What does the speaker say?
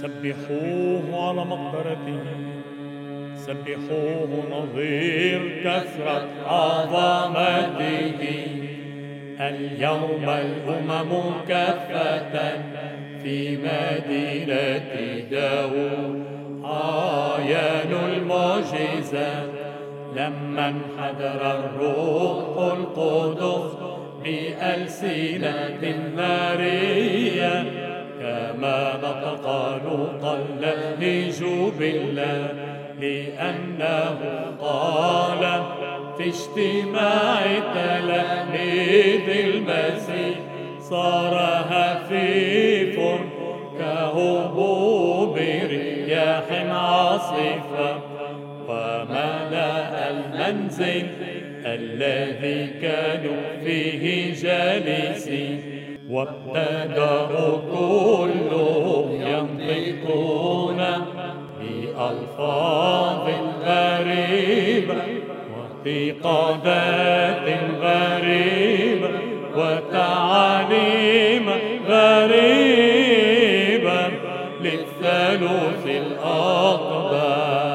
سبحوه على مقدرته. سبحوه نظير كثرة عظمته. اليوم الأمم كافة في مدينة داود. عاين المعجزة لما انحدر الروح القدس بألسنة نارية كما نطق لوقا لجوب الله لأنه قال في اجتماع تلاميذ المسيح صار هفيف كهبوب رياح عاصفة وملأ المنزل الذي كانوا فيه جالسين وابتدأوا كلهم ينطقون بألفاظ غريبة واعتقادات غريبة وتعاليم غريبة للثالوث الأقدس